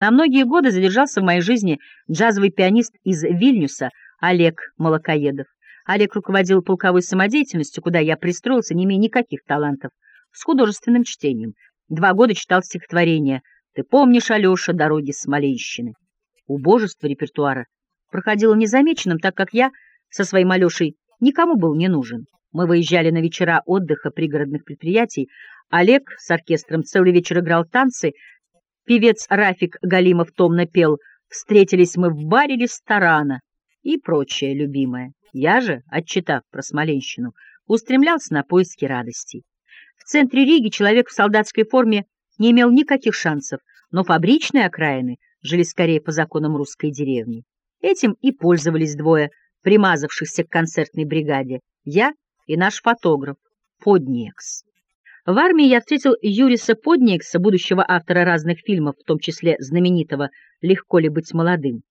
На многие годы задержался в моей жизни джазовый пианист из Вильнюса Олег Молокоедов. Олег руководил полковой самодеятельностью, куда я пристроился, не имея никаких талантов, с художественным чтением. Два года читал стихотворение «Ты помнишь, Алеша, дороги Смоленщины». Убожество репертуара проходило незамеченным, так как я со своим Алешей никому был не нужен. Мы выезжали на вечера отдыха пригородных предприятий. Олег с оркестром целый вечер играл танцы. Певец Рафик Галимов томно пел «Встретились мы в баре ресторана» и прочее любимое. Я же, отчитав про Смоленщину, устремлялся на поиски радостей. В центре Риги человек в солдатской форме не имел никаких шансов, но фабричные окраины жили скорее по законам русской деревни. Этим и пользовались двое примазавшихся к концертной бригаде, я и наш фотограф Подниекс. В армии я встретил Юриса Подниекса, будущего автора разных фильмов, в том числе знаменитого «Легко ли быть молодым».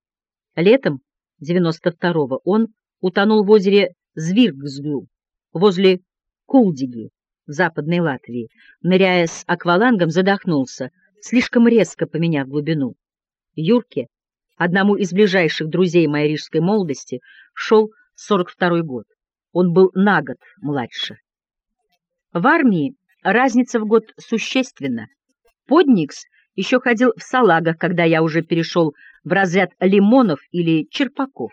Летом 92-го он утонул в озере Звиргзгу возле Кулдиги в Западной Латвии. Ныряя с аквалангом, задохнулся, слишком резко поменяв глубину. Юрке, одному из ближайших друзей моей рижской молодости, шел 42-й год. Он был на год младше. В армии разница в год существенна. Подникс еще ходил в салагах, когда я уже перешел в разряд лимонов или черпаков.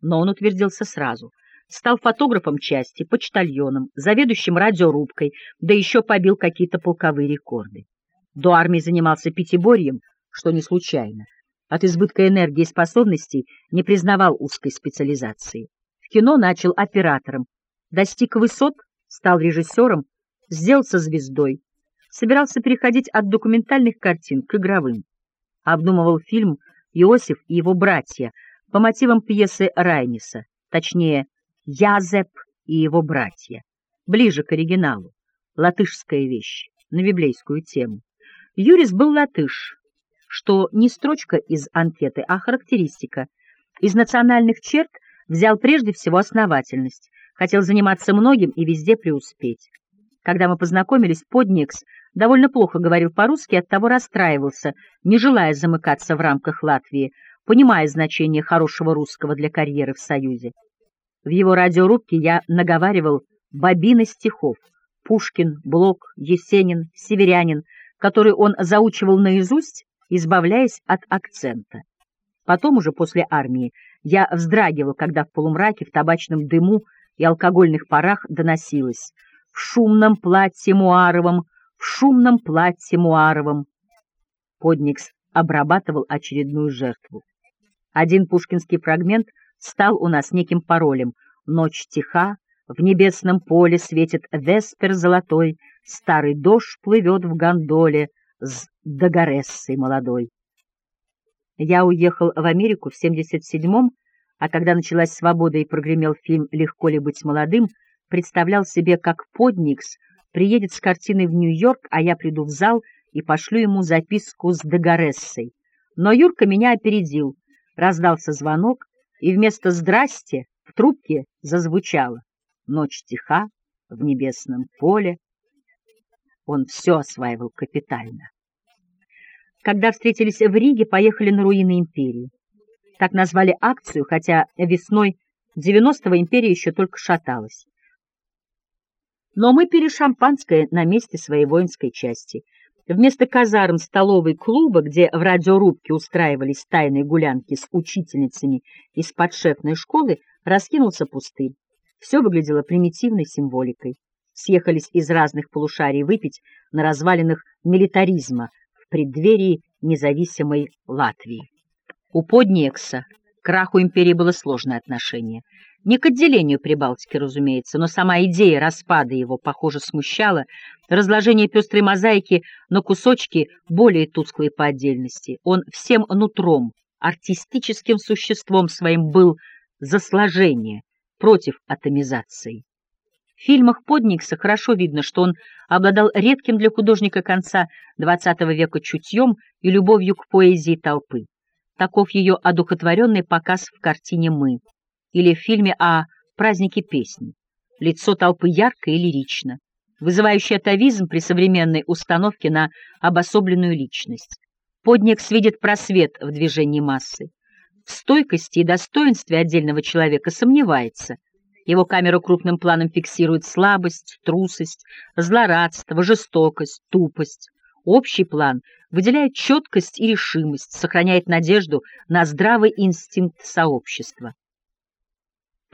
Но он утвердился сразу. Стал фотографом части, почтальоном, заведующим радиорубкой, да еще побил какие-то полковые рекорды. До армии занимался пятиборьем, что не случайно. От избытка энергии и способностей не признавал узкой специализации. В кино начал оператором, достиг высот, стал режиссером, сделался звездой, собирался переходить от документальных картин к игровым. Обдумывал фильм «Иосиф и его братья» по мотивам пьесы Райниса, точнее, «Язеп и его братья», ближе к оригиналу, латышская вещь, на библейскую тему. Юрис был латыш, что не строчка из анкеты, а характеристика. Из национальных черт взял прежде всего основательность, хотел заниматься многим и везде преуспеть. Когда мы познакомились, Подникс довольно плохо говорил по-русски, оттого расстраивался, не желая замыкаться в рамках Латвии, понимая значение хорошего русского для карьеры в Союзе. В его радиорубке я наговаривал бобины стихов Пушкин, Блок, Есенин, Северянин, которые он заучивал наизусть, избавляясь от акцента. Потом уже после армии я вздрагивал, когда в полумраке, в табачном дыму и алкогольных парах доносилось «В шумном платье Муаровом, в шумном платье Муаровом». Подникс обрабатывал очередную жертву. Один пушкинский фрагмент стал у нас неким паролем «Ночь тиха, в небесном поле светит веспер золотой, старый дождь плывет в гондоле с Дагорессой молодой». Я уехал в Америку в 77-м, а когда началась свобода и прогремел фильм «Легко ли быть молодым», представлял себе, как Подникс приедет с картиной в Нью-Йорк, а я приду в зал и пошлю ему записку с Дагорессой. Но Юрка меня опередил. Раздался звонок, и вместо «здрасте» в трубке зазвучало «Ночь тиха, в небесном поле». Он все осваивал капитально. Когда встретились в Риге, поехали на руины империи. Так назвали акцию, хотя весной 90-го империя еще только шаталась. Но мы пили шампанское на месте своей воинской части. Вместо казарм столовой клуба, где в радиорубке устраивались тайные гулянки с учительницами из подшефной школы, раскинулся пустырь. Все выглядело примитивной символикой. Съехались из разных полушарий выпить на развалинах милитаризма, в преддверии независимой Латвии. У Подниекса к краху империи было сложное отношение. Не к отделению Прибалтики, разумеется, но сама идея распада его, похоже, смущала, разложение пестрой мозаики на кусочки более тусклые по отдельности. Он всем нутром, артистическим существом своим был за сложение, против атомизации. В фильмах Подникса хорошо видно, что он обладал редким для художника конца XX века чутьем и любовью к поэзии толпы. Таков ее одухотворенный показ в картине «Мы» или в фильме о празднике песни. Лицо толпы ярко и лирично, вызывающее атовизм при современной установке на обособленную личность. Подникс видит просвет в движении массы. В стойкости и достоинстве отдельного человека сомневается. Его камера крупным планом фиксирует слабость, трусость, злорадство, жестокость, тупость. Общий план выделяет четкость и решимость, сохраняет надежду на здравый инстинкт сообщества.